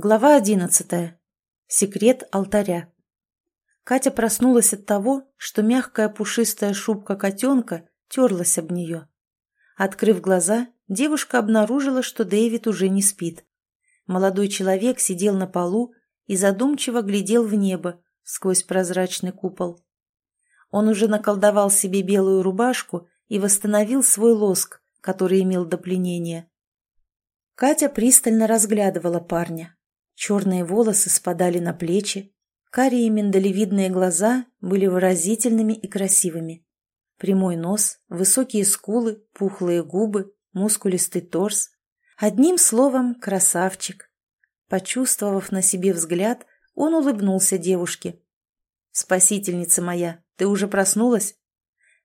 Глава одиннадцатая. Секрет алтаря. Катя проснулась от того, что мягкая пушистая шубка котенка терлась об нее. Открыв глаза, девушка обнаружила, что Дэвид уже не спит. Молодой человек сидел на полу и задумчиво глядел в небо сквозь прозрачный купол. Он уже наколдовал себе белую рубашку и восстановил свой лоск, который имел до пленения. Катя пристально разглядывала парня. Черные волосы спадали на плечи, карие миндалевидные глаза были выразительными и красивыми. Прямой нос, высокие скулы, пухлые губы, мускулистый торс. Одним словом, красавчик. Почувствовав на себе взгляд, он улыбнулся девушке. «Спасительница моя, ты уже проснулась?»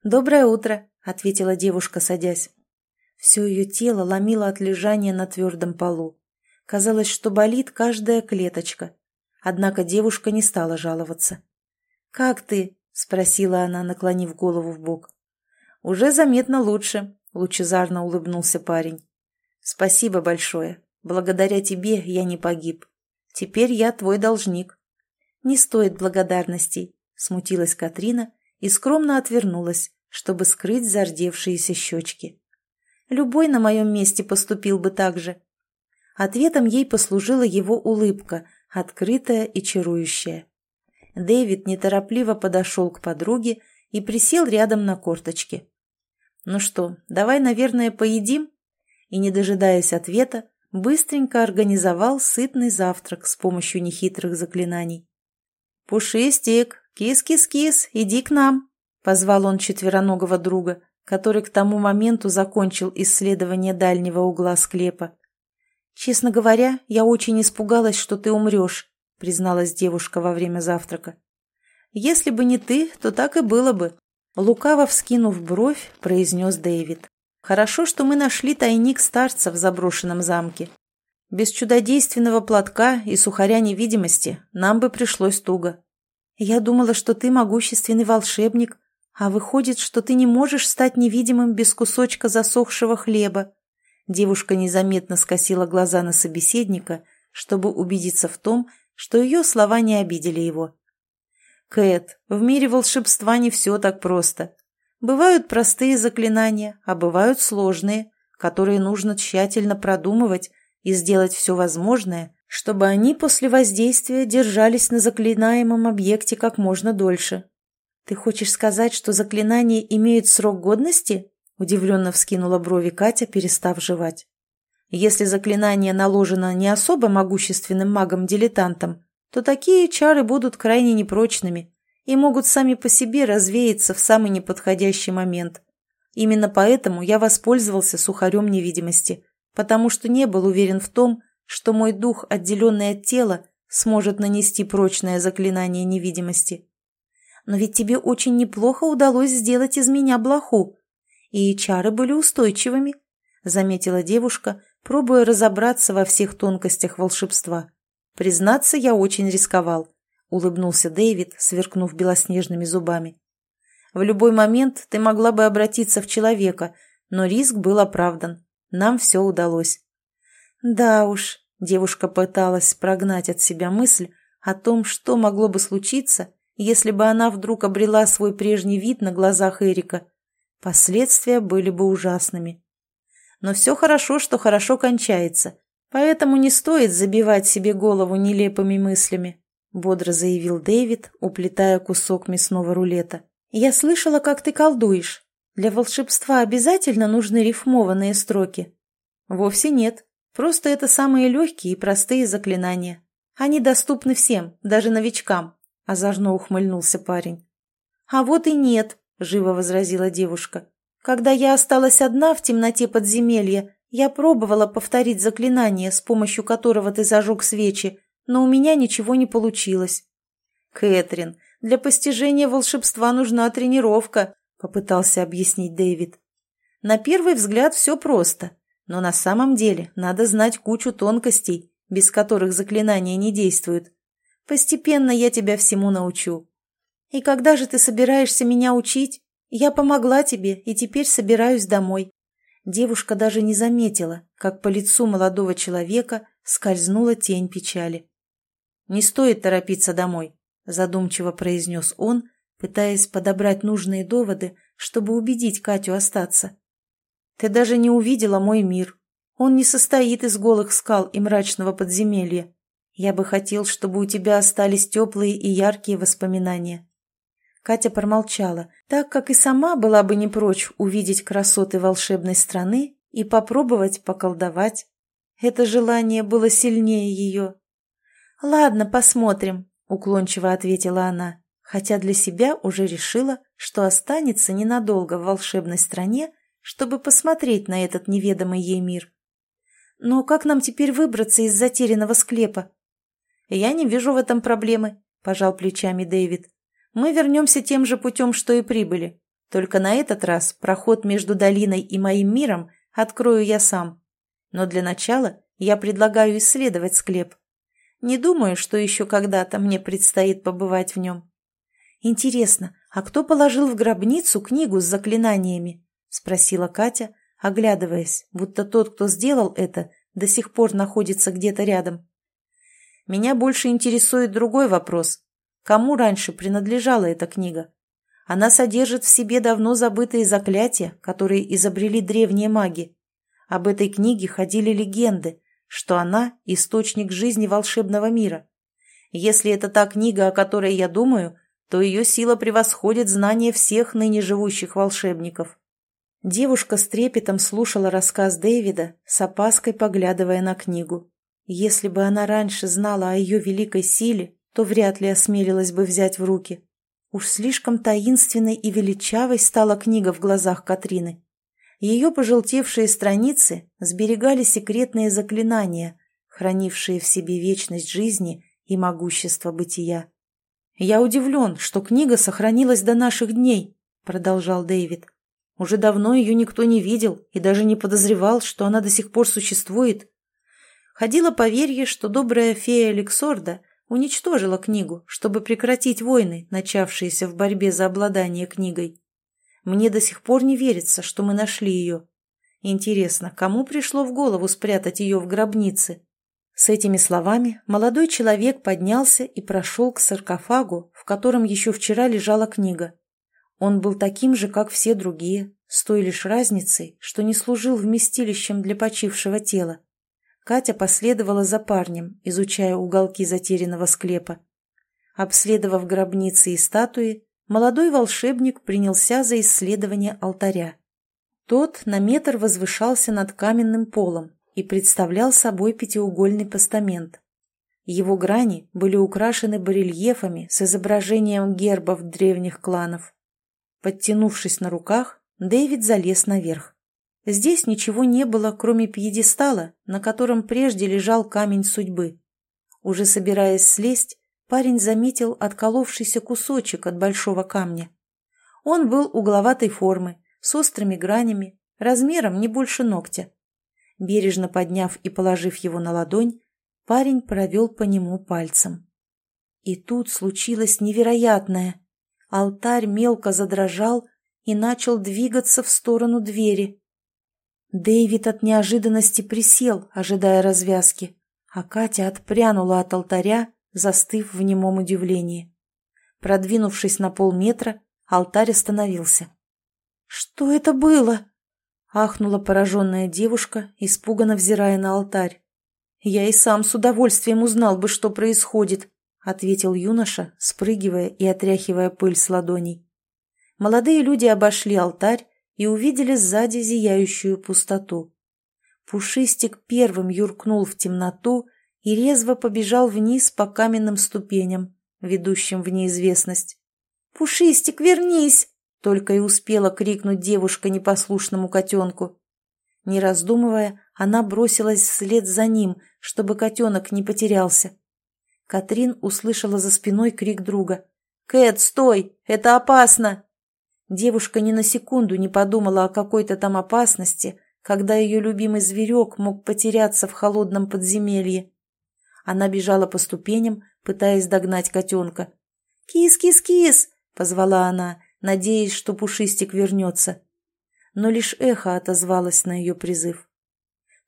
«Доброе утро», — ответила девушка, садясь. Все ее тело ломило от лежания на твердом полу. Казалось, что болит каждая клеточка. Однако девушка не стала жаловаться. «Как ты?» — спросила она, наклонив голову в бок. «Уже заметно лучше», — лучезарно улыбнулся парень. «Спасибо большое. Благодаря тебе я не погиб. Теперь я твой должник». «Не стоит благодарностей», — смутилась Катрина и скромно отвернулась, чтобы скрыть зардевшиеся щечки. «Любой на моем месте поступил бы так же. Ответом ей послужила его улыбка, открытая и чарующая. Дэвид неторопливо подошел к подруге и присел рядом на корточке. «Ну что, давай, наверное, поедим?» И, не дожидаясь ответа, быстренько организовал сытный завтрак с помощью нехитрых заклинаний. «Пушистик, кис-кис-кис, иди к нам!» — позвал он четвероногого друга, который к тому моменту закончил исследование дальнего угла склепа. «Честно говоря, я очень испугалась, что ты умрешь», — призналась девушка во время завтрака. «Если бы не ты, то так и было бы», — лукаво вскинув бровь, произнес Дэвид. «Хорошо, что мы нашли тайник старца в заброшенном замке. Без чудодейственного платка и сухаря невидимости нам бы пришлось туго. Я думала, что ты могущественный волшебник, а выходит, что ты не можешь стать невидимым без кусочка засохшего хлеба», Девушка незаметно скосила глаза на собеседника, чтобы убедиться в том, что ее слова не обидели его. «Кэт, в мире волшебства не все так просто. Бывают простые заклинания, а бывают сложные, которые нужно тщательно продумывать и сделать все возможное, чтобы они после воздействия держались на заклинаемом объекте как можно дольше. Ты хочешь сказать, что заклинания имеют срок годности?» Удивленно вскинула брови Катя, перестав жевать. Если заклинание наложено не особо могущественным магом-дилетантом, то такие чары будут крайне непрочными и могут сами по себе развеяться в самый неподходящий момент. Именно поэтому я воспользовался сухарем невидимости, потому что не был уверен в том, что мой дух, отделенный от тела, сможет нанести прочное заклинание невидимости. Но ведь тебе очень неплохо удалось сделать из меня блоху, и чары были устойчивыми, заметила девушка, пробуя разобраться во всех тонкостях волшебства. Признаться, я очень рисковал, улыбнулся Дэвид, сверкнув белоснежными зубами. В любой момент ты могла бы обратиться в человека, но риск был оправдан. Нам все удалось. Да уж, девушка пыталась прогнать от себя мысль о том, что могло бы случиться, если бы она вдруг обрела свой прежний вид на глазах Эрика Последствия были бы ужасными. Но все хорошо, что хорошо кончается, поэтому не стоит забивать себе голову нелепыми мыслями, бодро заявил Дэвид, уплетая кусок мясного рулета. Я слышала, как ты колдуешь. Для волшебства обязательно нужны рифмованные строки. Вовсе нет. Просто это самые легкие и простые заклинания. Они доступны всем, даже новичкам, — озорно ухмыльнулся парень. А вот и нет, — живо возразила девушка. «Когда я осталась одна в темноте подземелья, я пробовала повторить заклинание, с помощью которого ты зажег свечи, но у меня ничего не получилось». «Кэтрин, для постижения волшебства нужна тренировка», — попытался объяснить Дэвид. «На первый взгляд все просто, но на самом деле надо знать кучу тонкостей, без которых заклинания не действуют. Постепенно я тебя всему научу». «И когда же ты собираешься меня учить? Я помогла тебе и теперь собираюсь домой». Девушка даже не заметила, как по лицу молодого человека скользнула тень печали. «Не стоит торопиться домой», — задумчиво произнес он, пытаясь подобрать нужные доводы, чтобы убедить Катю остаться. «Ты даже не увидела мой мир. Он не состоит из голых скал и мрачного подземелья. Я бы хотел, чтобы у тебя остались теплые и яркие воспоминания». Катя промолчала, так как и сама была бы не прочь увидеть красоты волшебной страны и попробовать поколдовать. Это желание было сильнее ее. «Ладно, посмотрим», — уклончиво ответила она, хотя для себя уже решила, что останется ненадолго в волшебной стране, чтобы посмотреть на этот неведомый ей мир. «Но как нам теперь выбраться из затерянного склепа?» «Я не вижу в этом проблемы», — пожал плечами Дэвид. Мы вернемся тем же путем, что и прибыли. Только на этот раз проход между долиной и моим миром открою я сам. Но для начала я предлагаю исследовать склеп. Не думаю, что еще когда-то мне предстоит побывать в нем. Интересно, а кто положил в гробницу книгу с заклинаниями? Спросила Катя, оглядываясь, будто тот, кто сделал это, до сих пор находится где-то рядом. Меня больше интересует другой вопрос. Кому раньше принадлежала эта книга? Она содержит в себе давно забытые заклятия, которые изобрели древние маги. Об этой книге ходили легенды, что она – источник жизни волшебного мира. Если это та книга, о которой я думаю, то ее сила превосходит знания всех ныне живущих волшебников. Девушка с трепетом слушала рассказ Дэвида, с опаской поглядывая на книгу. Если бы она раньше знала о ее великой силе, то вряд ли осмелилась бы взять в руки. Уж слишком таинственной и величавой стала книга в глазах Катрины. Ее пожелтевшие страницы сберегали секретные заклинания, хранившие в себе вечность жизни и могущество бытия. «Я удивлен, что книга сохранилась до наших дней», — продолжал Дэвид. «Уже давно ее никто не видел и даже не подозревал, что она до сих пор существует. Ходило поверье, что добрая фея Алексорда — уничтожила книгу, чтобы прекратить войны, начавшиеся в борьбе за обладание книгой. Мне до сих пор не верится, что мы нашли ее. Интересно, кому пришло в голову спрятать ее в гробнице? С этими словами молодой человек поднялся и прошел к саркофагу, в котором еще вчера лежала книга. Он был таким же, как все другие, с той лишь разницей, что не служил вместилищем для почившего тела. Катя последовала за парнем, изучая уголки затерянного склепа. Обследовав гробницы и статуи, молодой волшебник принялся за исследование алтаря. Тот на метр возвышался над каменным полом и представлял собой пятиугольный постамент. Его грани были украшены барельефами с изображением гербов древних кланов. Подтянувшись на руках, Дэвид залез наверх. Здесь ничего не было, кроме пьедестала, на котором прежде лежал камень судьбы. Уже собираясь слезть, парень заметил отколовшийся кусочек от большого камня. Он был угловатой формы, с острыми гранями, размером не больше ногтя. Бережно подняв и положив его на ладонь, парень провел по нему пальцем. И тут случилось невероятное. Алтарь мелко задрожал и начал двигаться в сторону двери. Дэвид от неожиданности присел, ожидая развязки, а Катя отпрянула от алтаря, застыв в немом удивлении. Продвинувшись на полметра, алтарь остановился. «Что это было?» — ахнула пораженная девушка, испуганно взирая на алтарь. «Я и сам с удовольствием узнал бы, что происходит», — ответил юноша, спрыгивая и отряхивая пыль с ладоней. Молодые люди обошли алтарь и увидели сзади зияющую пустоту. Пушистик первым юркнул в темноту и резво побежал вниз по каменным ступеням, ведущим в неизвестность. «Пушистик, вернись!» — только и успела крикнуть девушка непослушному котенку. Не раздумывая, она бросилась вслед за ним, чтобы котенок не потерялся. Катрин услышала за спиной крик друга. «Кэт, стой! Это опасно!» Девушка ни на секунду не подумала о какой-то там опасности, когда ее любимый зверек мог потеряться в холодном подземелье. Она бежала по ступеням, пытаясь догнать котенка. «Кис-кис-кис!» — позвала она, надеясь, что Пушистик вернется. Но лишь эхо отозвалось на ее призыв.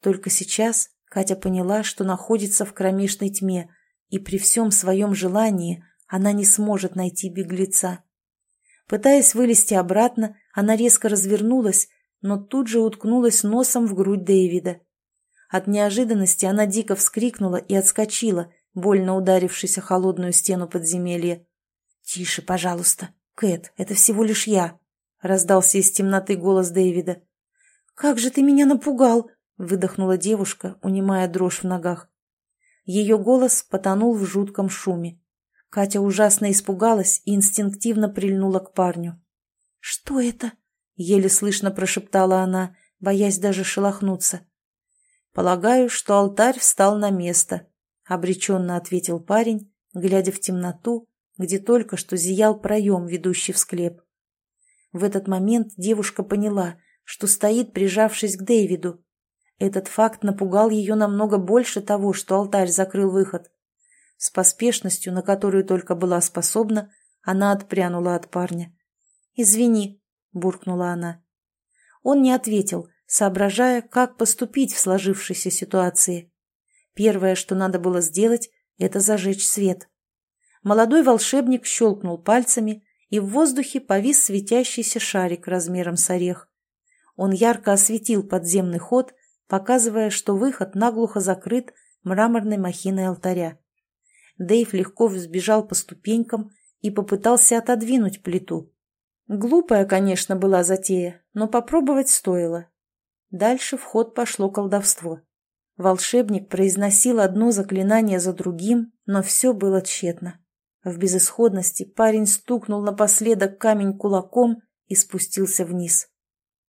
Только сейчас Катя поняла, что находится в кромешной тьме, и при всем своем желании она не сможет найти беглеца. Пытаясь вылезти обратно, она резко развернулась, но тут же уткнулась носом в грудь Дэвида. От неожиданности она дико вскрикнула и отскочила, больно ударившись о холодную стену подземелья. «Тише, пожалуйста. Кэт, это всего лишь я», — раздался из темноты голос Дэвида. «Как же ты меня напугал!» — выдохнула девушка, унимая дрожь в ногах. Ее голос потонул в жутком шуме. Катя ужасно испугалась и инстинктивно прильнула к парню. «Что это?» — еле слышно прошептала она, боясь даже шелохнуться. «Полагаю, что алтарь встал на место», — обреченно ответил парень, глядя в темноту, где только что зиял проем, ведущий в склеп. В этот момент девушка поняла, что стоит, прижавшись к Дэвиду. Этот факт напугал ее намного больше того, что алтарь закрыл выход. С поспешностью, на которую только была способна, она отпрянула от парня. «Извини», — буркнула она. Он не ответил, соображая, как поступить в сложившейся ситуации. Первое, что надо было сделать, это зажечь свет. Молодой волшебник щелкнул пальцами, и в воздухе повис светящийся шарик размером с орех. Он ярко осветил подземный ход, показывая, что выход наглухо закрыт мраморной махиной алтаря. Дэйв легко взбежал по ступенькам и попытался отодвинуть плиту. Глупая, конечно, была затея, но попробовать стоило. Дальше в ход пошло колдовство. Волшебник произносил одно заклинание за другим, но все было тщетно. В безысходности парень стукнул напоследок камень кулаком и спустился вниз.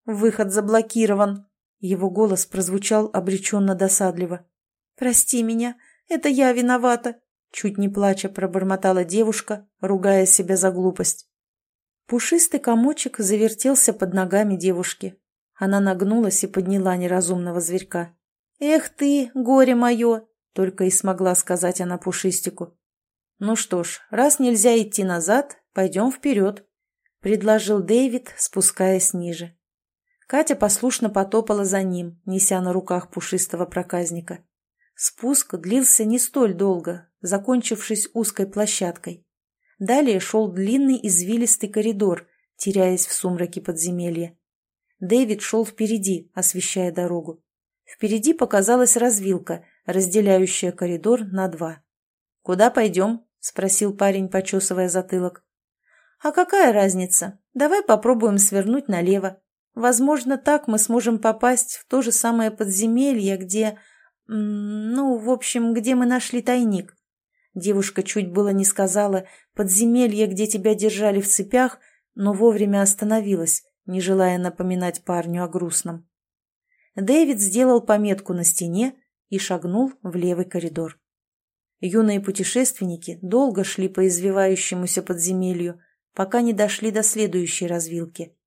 «Выход заблокирован!» Его голос прозвучал обреченно-досадливо. «Прости меня, это я виновата!» Чуть не плача пробормотала девушка, ругая себя за глупость. Пушистый комочек завертелся под ногами девушки. Она нагнулась и подняла неразумного зверька. «Эх ты, горе мое!» — только и смогла сказать она Пушистику. «Ну что ж, раз нельзя идти назад, пойдем вперед», — предложил Дэвид, спускаясь ниже. Катя послушно потопала за ним, неся на руках пушистого проказника. Спуск длился не столь долго, закончившись узкой площадкой. Далее шел длинный извилистый коридор, теряясь в сумраке подземелья. Дэвид шел впереди, освещая дорогу. Впереди показалась развилка, разделяющая коридор на два. «Куда пойдем?» — спросил парень, почесывая затылок. «А какая разница? Давай попробуем свернуть налево. Возможно, так мы сможем попасть в то же самое подземелье, где... Ну, в общем, где мы нашли тайник». Девушка чуть было не сказала «подземелье, где тебя держали в цепях», но вовремя остановилась, не желая напоминать парню о грустном. Дэвид сделал пометку на стене и шагнул в левый коридор. Юные путешественники долго шли по извивающемуся подземелью, пока не дошли до следующей развилки.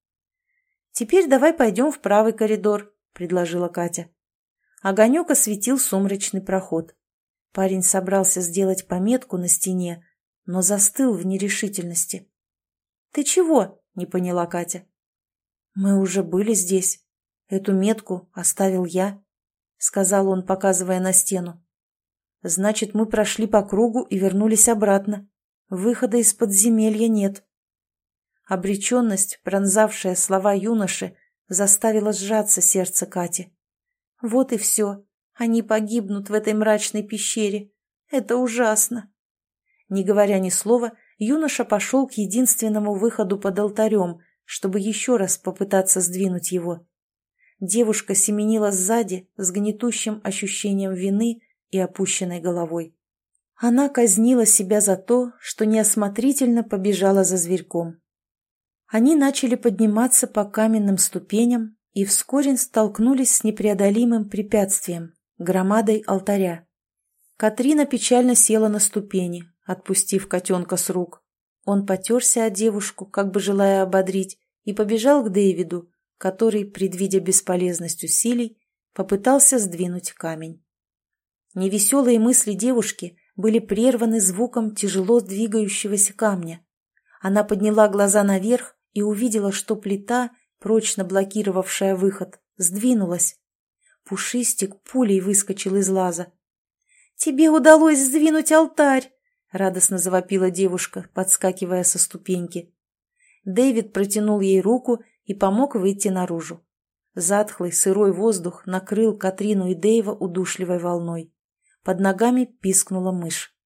«Теперь давай пойдем в правый коридор», — предложила Катя. Огонек осветил сумрачный проход. Парень собрался сделать пометку на стене, но застыл в нерешительности. «Ты чего?» — не поняла Катя. «Мы уже были здесь. Эту метку оставил я», — сказал он, показывая на стену. Значит, мы прошли по кругу и вернулись обратно. Выхода из подземелья нет. Обреченность, пронзавшая слова юноши, заставила сжаться сердце Кати. Вот и все. Они погибнут в этой мрачной пещере. Это ужасно. Не говоря ни слова, юноша пошел к единственному выходу под алтарем, чтобы еще раз попытаться сдвинуть его. Девушка семенила сзади с гнетущим ощущением вины и опущенной головой. Она казнила себя за то, что неосмотрительно побежала за зверьком. Они начали подниматься по каменным ступеням и вскоре столкнулись с непреодолимым препятствием – громадой алтаря. Катрина печально села на ступени, отпустив котенка с рук. Он потерся о девушку, как бы желая ободрить, и побежал к Дэвиду, который, предвидя бесполезность усилий, попытался сдвинуть камень. Невеселые мысли девушки были прерваны звуком тяжело двигающегося камня. Она подняла глаза наверх и увидела, что плита, прочно блокировавшая выход, сдвинулась. Пушистик пулей выскочил из лаза. «Тебе удалось сдвинуть алтарь!» — радостно завопила девушка, подскакивая со ступеньки. Дэвид протянул ей руку и помог выйти наружу. Затхлый сырой воздух накрыл Катрину и Дэйва удушливой волной. Под ногами пискнула мышь.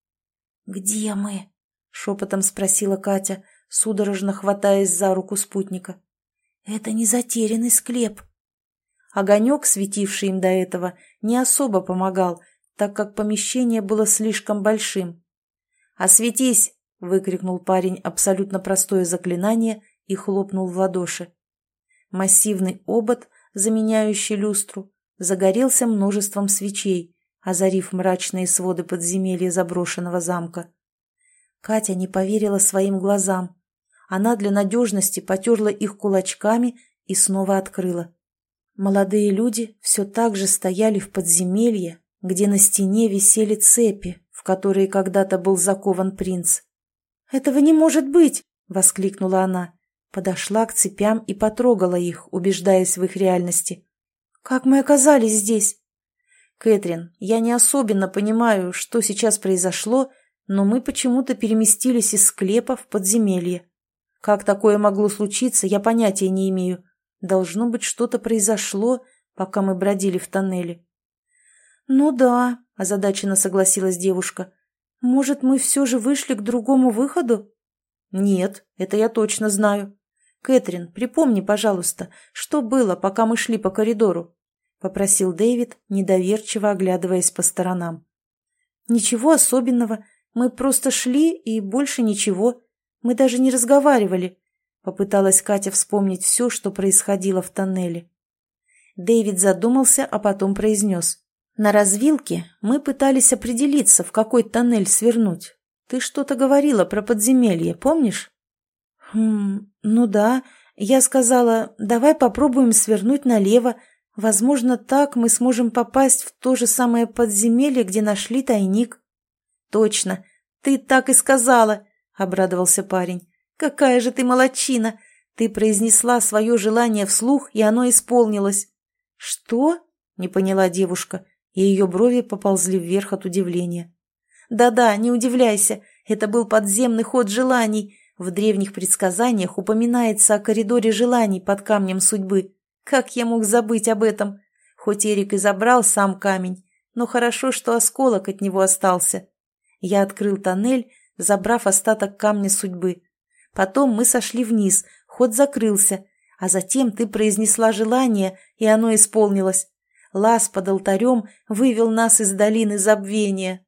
«Где мы?» — шепотом спросила Катя, судорожно хватаясь за руку спутника. «Это не затерянный склеп». Огонек, светивший им до этого, не особо помогал, так как помещение было слишком большим. «Осветись!» — выкрикнул парень абсолютно простое заклинание и хлопнул в ладоши. Массивный обод, заменяющий люстру, загорелся множеством свечей, озарив мрачные своды подземелья заброшенного замка. Катя не поверила своим глазам. Она для надежности потерла их кулачками и снова открыла. Молодые люди все так же стояли в подземелье, где на стене висели цепи, в которые когда-то был закован принц. «Этого не может быть!» — воскликнула она. Подошла к цепям и потрогала их, убеждаясь в их реальности. «Как мы оказались здесь?» «Кэтрин, я не особенно понимаю, что сейчас произошло, но мы почему-то переместились из склепа в подземелье. Как такое могло случиться, я понятия не имею. Должно быть, что-то произошло, пока мы бродили в тоннеле. «Ну да», — озадаченно согласилась девушка. «Может, мы все же вышли к другому выходу?» «Нет, это я точно знаю. Кэтрин, припомни, пожалуйста, что было, пока мы шли по коридору?» — попросил Дэвид, недоверчиво оглядываясь по сторонам. «Ничего особенного. Мы просто шли, и больше ничего. Мы даже не разговаривали. Попыталась Катя вспомнить все, что происходило в тоннеле. Дэвид задумался, а потом произнес. «На развилке мы пытались определиться, в какой тоннель свернуть. Ты что-то говорила про подземелье, помнишь?» «Хм, ну да. Я сказала, давай попробуем свернуть налево. Возможно, так мы сможем попасть в то же самое подземелье, где нашли тайник». «Точно. Ты так и сказала», — обрадовался парень. «Какая же ты молочина! Ты произнесла свое желание вслух, и оно исполнилось». «Что?» — не поняла девушка, и ее брови поползли вверх от удивления. «Да-да, не удивляйся, это был подземный ход желаний. В древних предсказаниях упоминается о коридоре желаний под камнем судьбы. Как я мог забыть об этом? Хоть Эрик и забрал сам камень, но хорошо, что осколок от него остался. Я открыл тоннель, забрав остаток камня судьбы. Потом мы сошли вниз, ход закрылся, а затем ты произнесла желание, и оно исполнилось. Лаз под алтарем вывел нас из долины забвения.